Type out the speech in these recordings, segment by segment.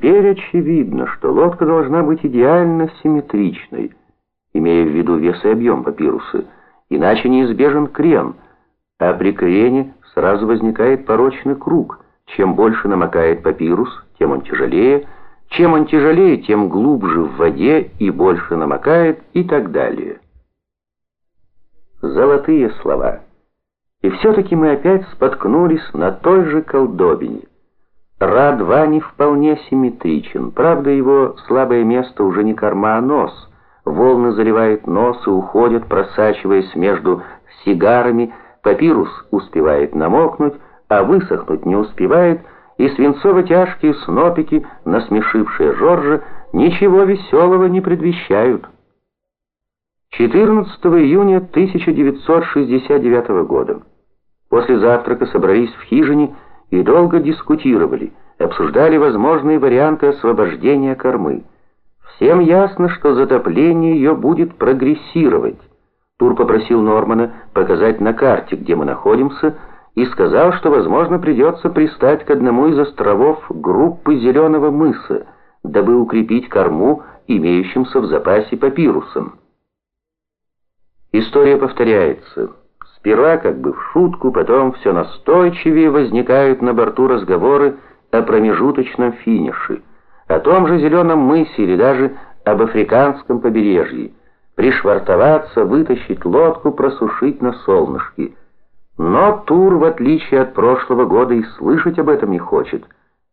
Теперь очевидно, что лодка должна быть идеально симметричной, имея в виду вес и объем папируса, иначе неизбежен крен, а при крене сразу возникает порочный круг. Чем больше намокает папирус, тем он тяжелее, чем он тяжелее, тем глубже в воде и больше намокает и так далее. Золотые слова. И все-таки мы опять споткнулись на той же колдобине. Ра-2 не вполне симметричен, правда его слабое место уже не корма, а нос. Волны заливают нос и уходят, просачиваясь между сигарами, папирус успевает намокнуть, а высохнуть не успевает, и свинцово-тяжкие снопики, насмешившие Жоржа, ничего веселого не предвещают. 14 июня 1969 года. После завтрака собрались в хижине и долго дискутировали, обсуждали возможные варианты освобождения кормы. Всем ясно, что затопление ее будет прогрессировать. Тур попросил Нормана показать на карте, где мы находимся, и сказал, что, возможно, придется пристать к одному из островов группы Зеленого мыса, дабы укрепить корму имеющимся в запасе папирусом. История повторяется. Сперва как бы в шутку, потом все настойчивее возникают на борту разговоры о промежуточном финише, о том же Зеленом мысе или даже об африканском побережье. Пришвартоваться, вытащить лодку, просушить на солнышке – но Тур, в отличие от прошлого года, и слышать об этом не хочет.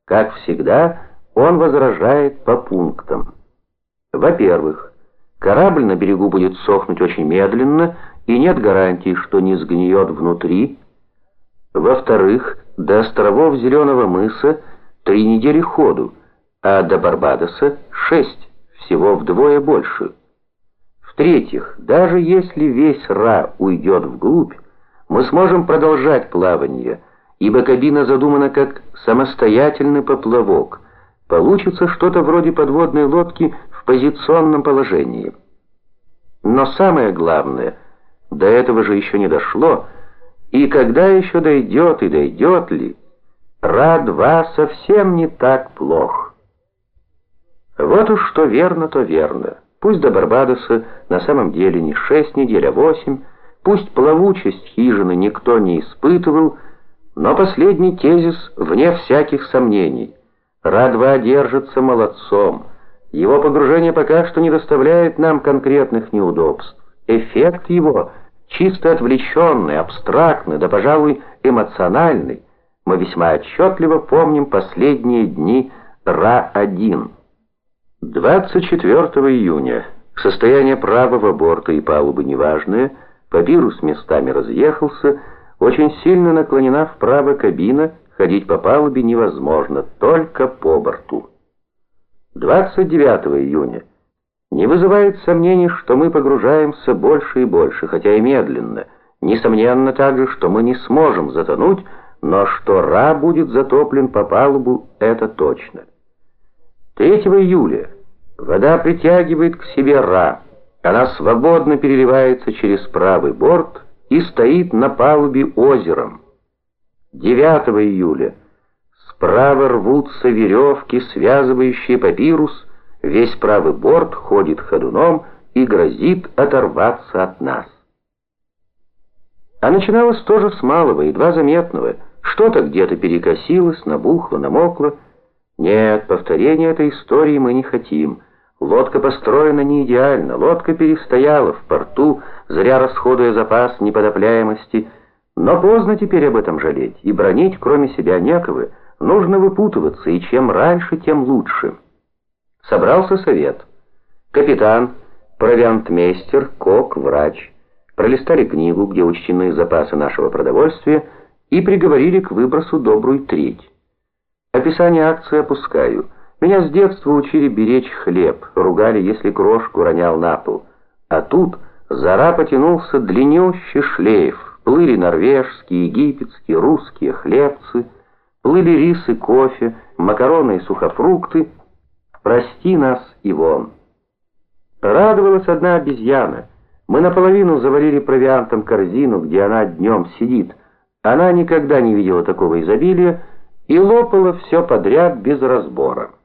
Как всегда, он возражает по пунктам. Во-первых, корабль на берегу будет сохнуть очень медленно, и нет гарантии, что не сгниет внутри. Во-вторых, до островов Зеленого мыса три недели ходу, а до Барбадоса шесть, всего вдвое больше. В-третьих, даже если весь Ра уйдет вглубь, мы сможем продолжать плавание, ибо кабина задумана как самостоятельный поплавок. Получится что-то вроде подводной лодки в позиционном положении. Но самое главное, до этого же еще не дошло, и когда еще дойдет и дойдет ли, Ра-2 совсем не так плох. Вот уж что верно, то верно. Пусть до Барбадоса на самом деле не шесть недель, а восемь, Пусть плавучесть хижины никто не испытывал, но последний тезис вне всяких сомнений. Ра-2 держится молодцом. Его погружение пока что не доставляет нам конкретных неудобств. Эффект его чисто отвлеченный, абстрактный, да, пожалуй, эмоциональный. Мы весьма отчетливо помним последние дни Ра-1. 24 июня. Состояние правого борта и палубы неважное – Папирус местами разъехался, очень сильно наклонена вправо кабина, ходить по палубе невозможно, только по борту. 29 июня. Не вызывает сомнений, что мы погружаемся больше и больше, хотя и медленно. Несомненно также, что мы не сможем затонуть, но что Ра будет затоплен по палубу, это точно. 3 июля. Вода притягивает к себе Ра. Она свободно переливается через правый борт и стоит на палубе озером. 9 июля справа рвутся веревки, связывающие папирус, весь правый борт ходит ходуном и грозит оторваться от нас. А начиналось тоже с малого, едва заметного. Что-то где-то перекосилось, набухло, намокло. Нет, повторения этой истории мы не хотим. Лодка построена не идеально, лодка перестояла в порту, зря расходуя запас неподопляемости, но поздно теперь об этом жалеть, и бронить кроме себя некого, нужно выпутываться, и чем раньше, тем лучше. Собрался совет. Капитан, провиантмейстер, кок, врач пролистали книгу, где учтены запасы нашего продовольствия, и приговорили к выбросу добрую треть. Описание акции опускаю – меня с детства учили беречь хлеб, ругали, если крошку ронял на пол. А тут зара потянулся длиннющий шлейф. Плыли норвежские, египетские, русские хлебцы, плыли рис и кофе, макароны и сухофрукты. Прости нас, Ивон. Радовалась одна обезьяна. Мы наполовину завалили провиантом корзину, где она днем сидит. Она никогда не видела такого изобилия и лопала все подряд без разбора.